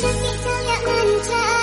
生命就要安全。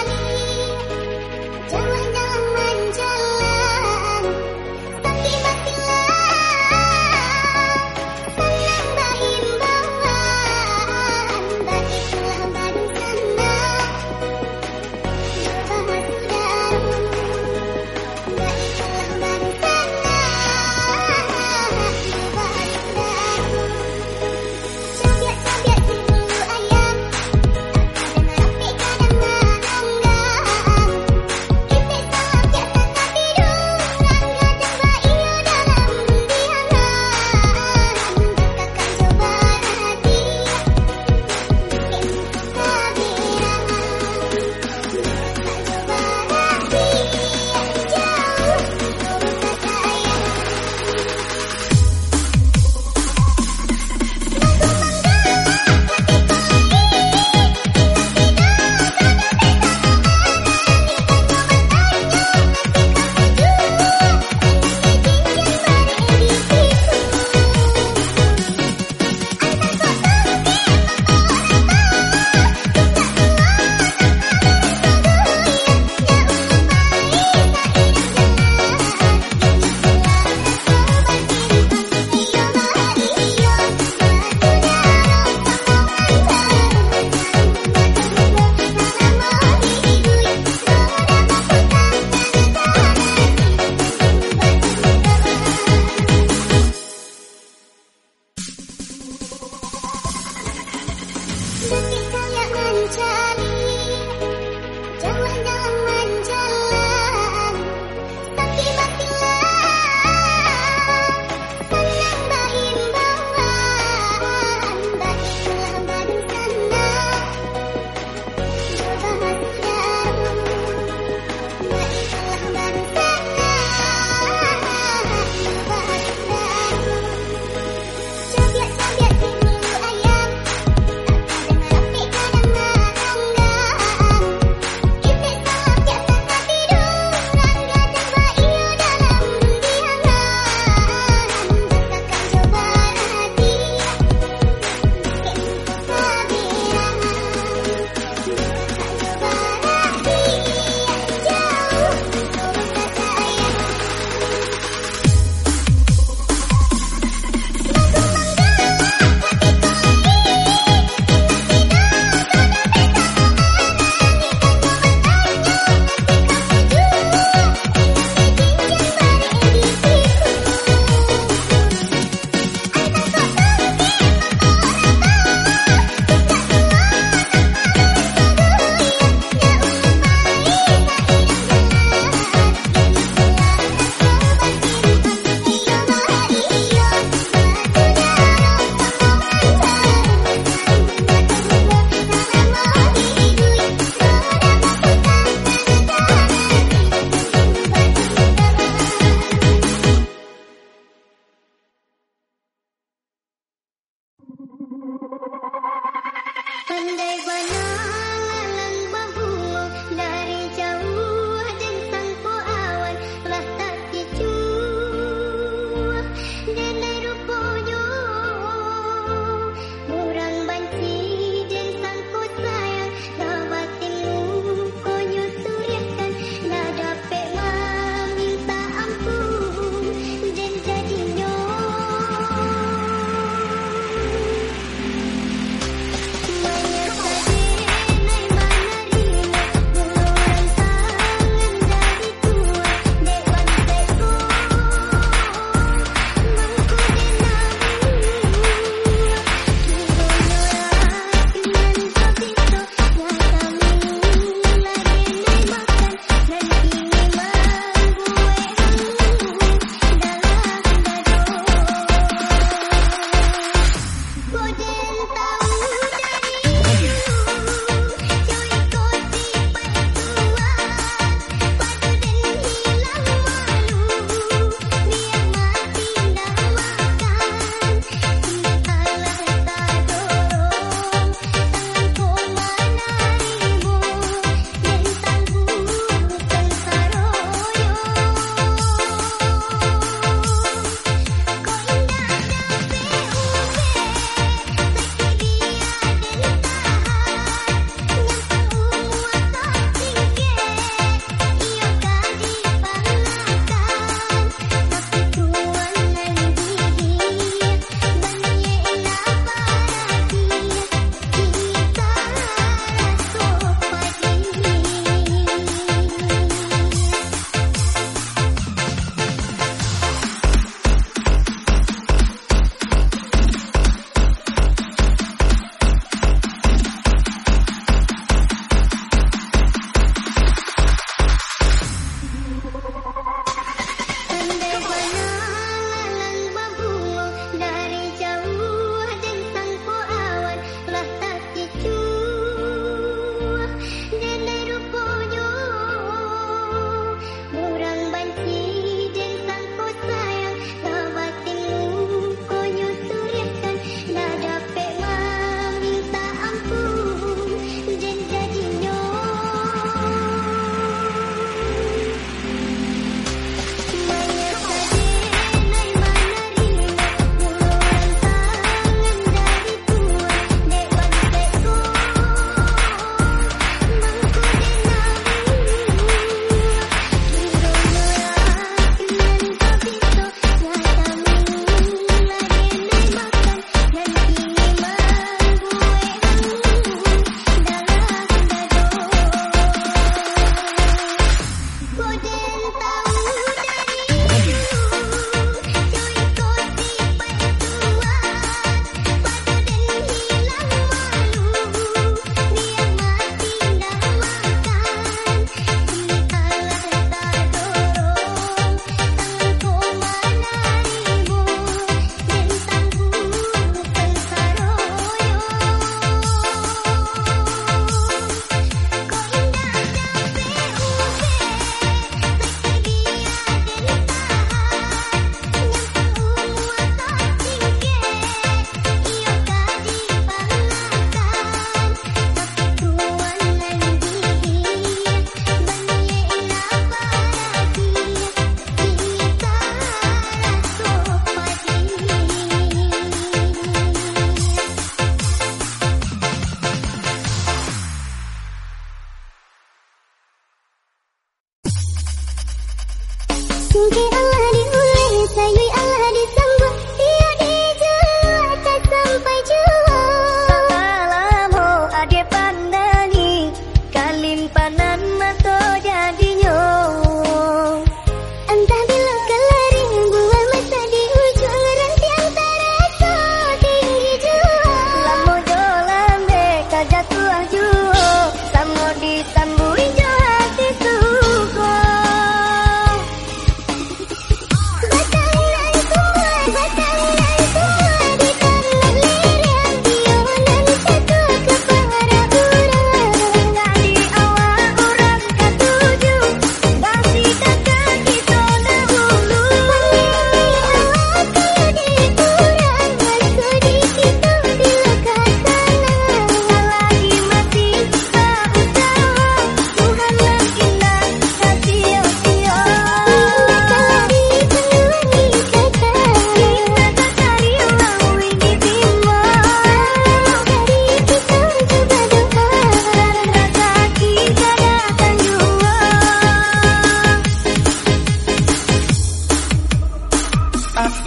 ice,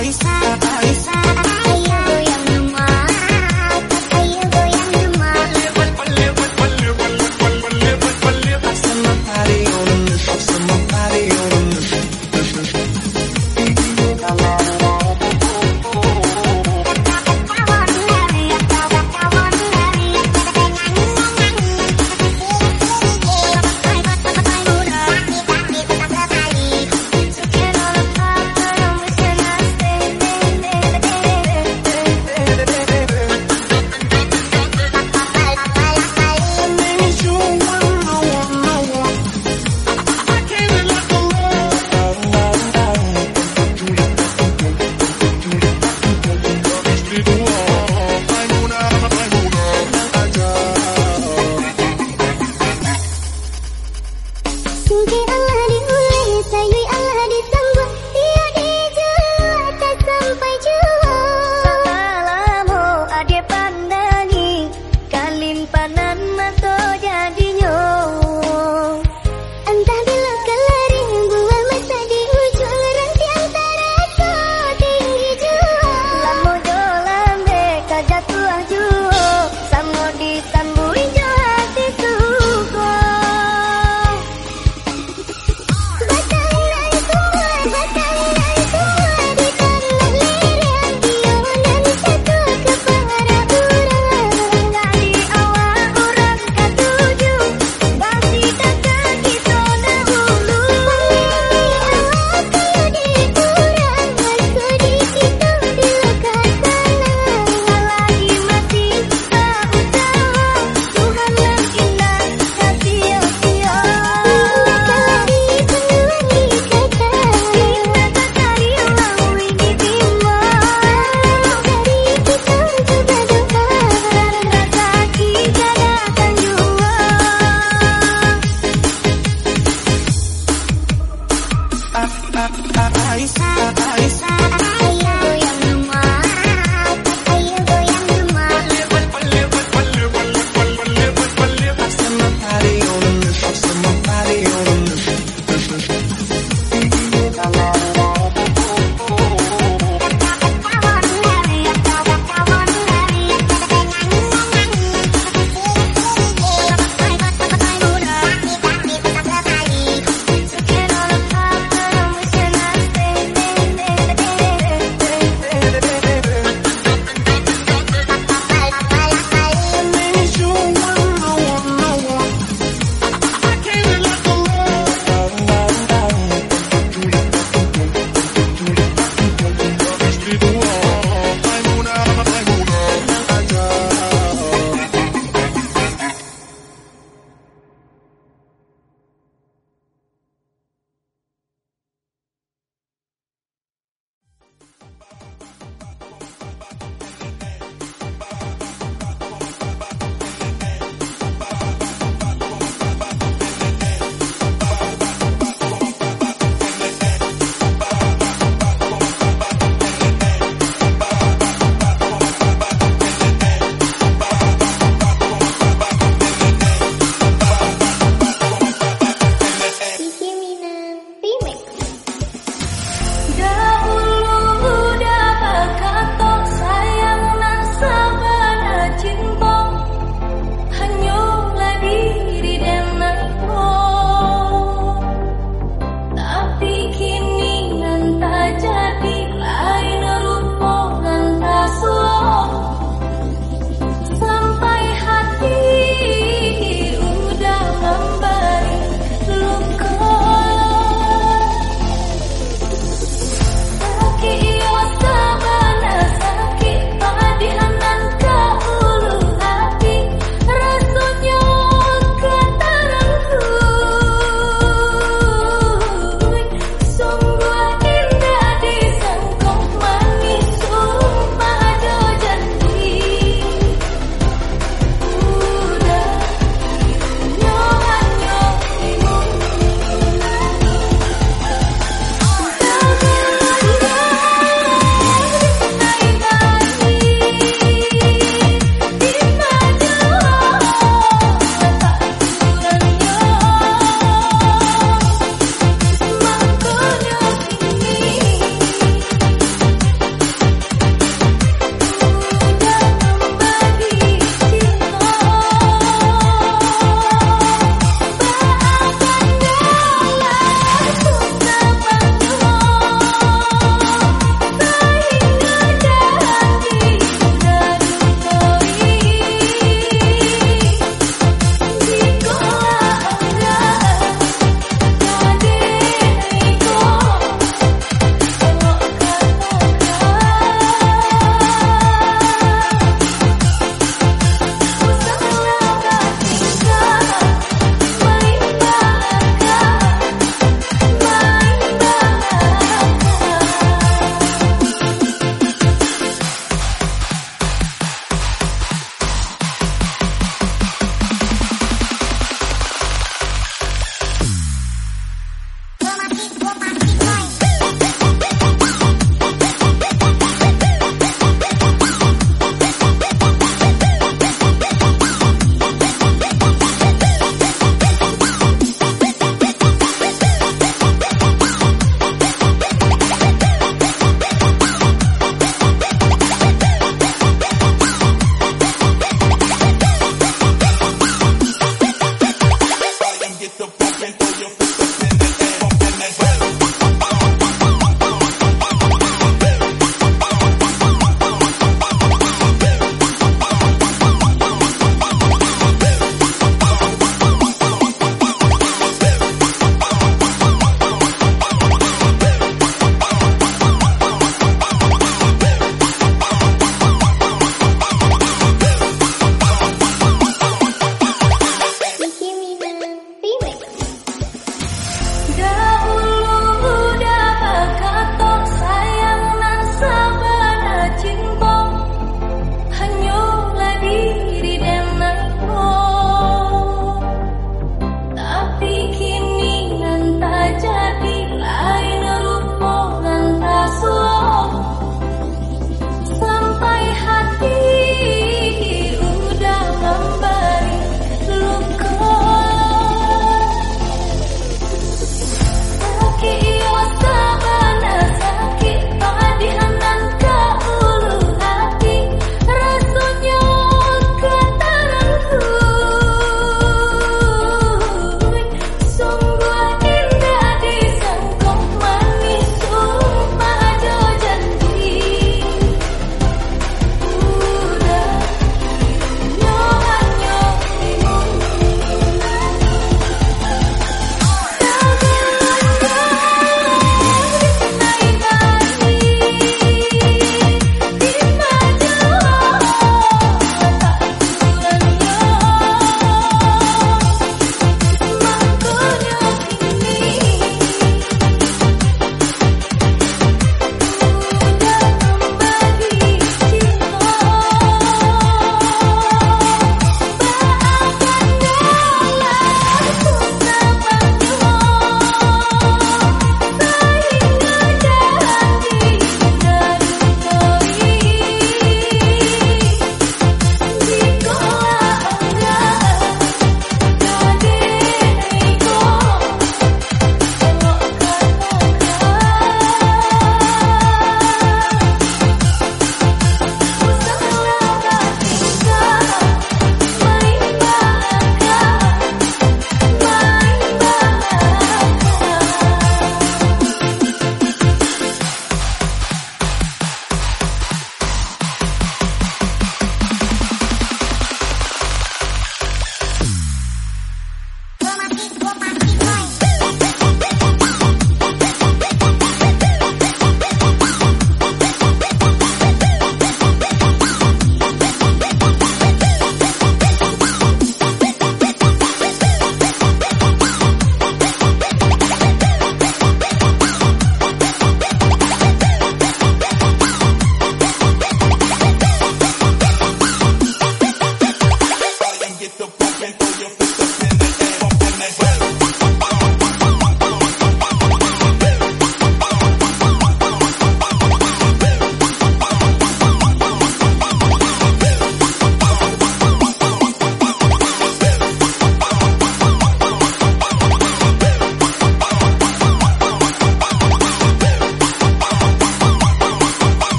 ice, ice, ice. Aisyah, Aisyah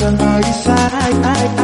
from our side.